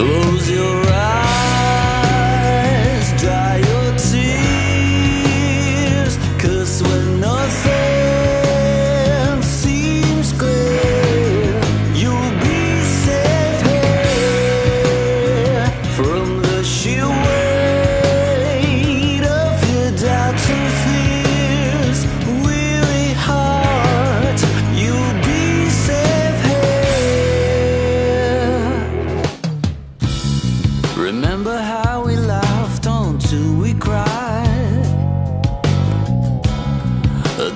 Close your eyes,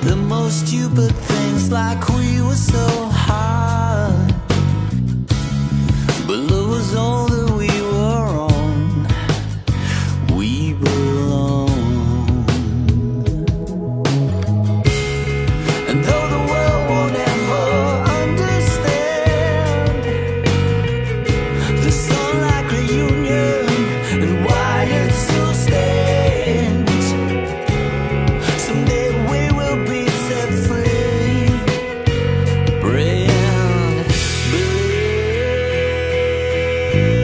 the most stupid things like we were so high. But love was all you.